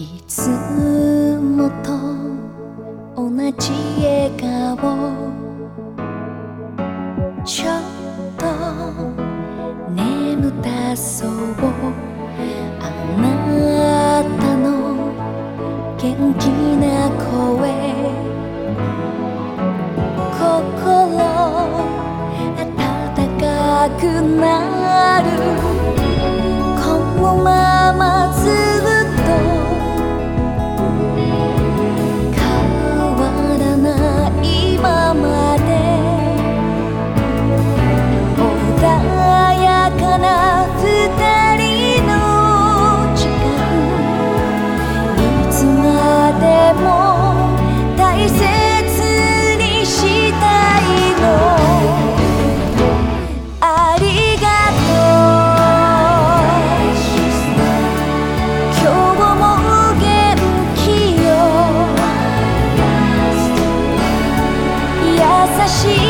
いつもと同じ笑顔ちょっと眠たそうあなたの元気な声。心温かくなるこのままずしい